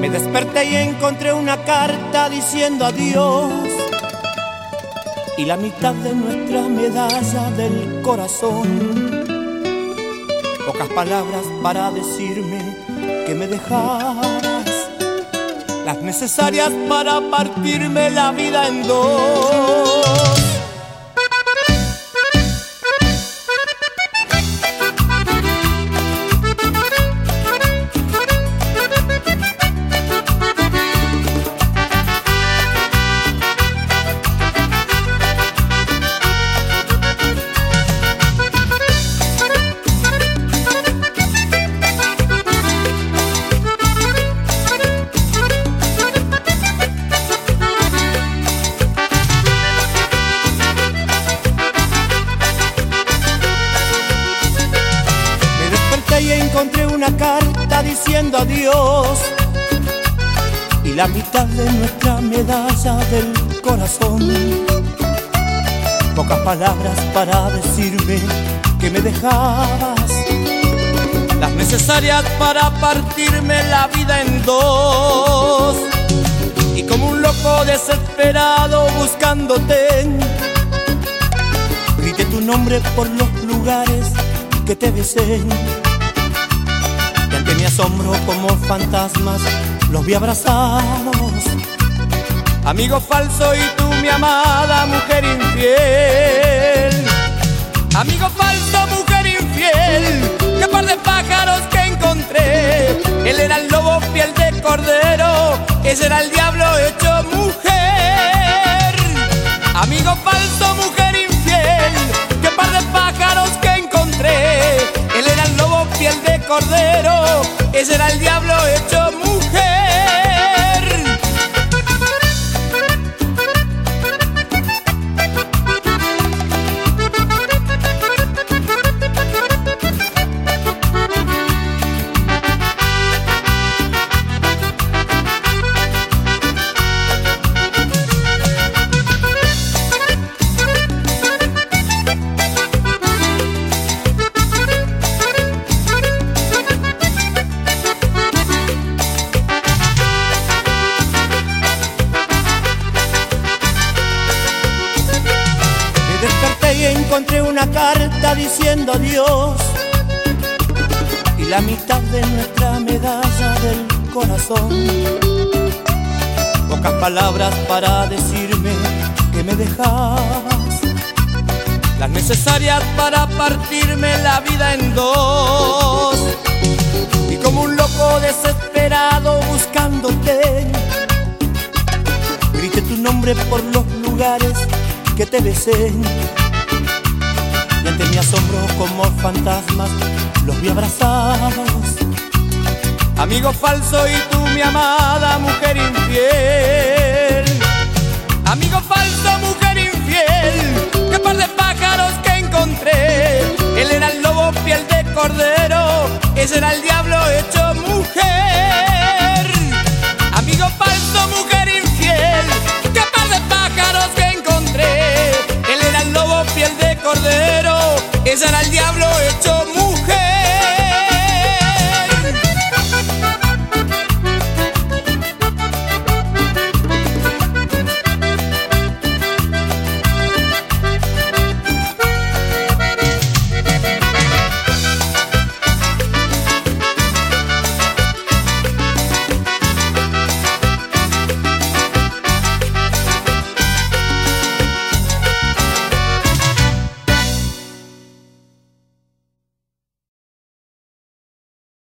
Me desperté y encontré una carta diciendo adiós y la mitad de nuestra medalla del corazón. Pocas palabras para decirme que me dejarás, las necesarias para partirme la vida en dos. Encontré una carta diciendo adiós y la mitad de nuestra medalla del corazón. Pocas palabras para decirme que me dejabas, las necesarias para partirme la vida en dos. Y como un loco desesperado buscándote, grité tu nombre por los lugares que te besé mi asombro como fantasmas los vi abrazados. Amigo falso y tú mi amada mujer infiel. Amigo falso, mujer infiel. Qué par de pájaros que encontré. Él era el lobo piel de cordero. Ese era el diablo hecho cordero ese era el diablo hecho encontré una carta diciendo adiós y la mitad de nuestra medalla del corazón. Pocas palabras para decirme que me dejabas, las necesarias para partirme la vida en dos. Y como un loco desesperado buscándote, grité tu nombre por los lugares que te besé ante mi asombro como fantasmas los vi abrazados. Amigo falso y tú mi amada mujer infiel. Amigo falso, mujer infiel. Qué par de pájaros que encontré. Él era el lobo piel de cordero. Ese era el diablo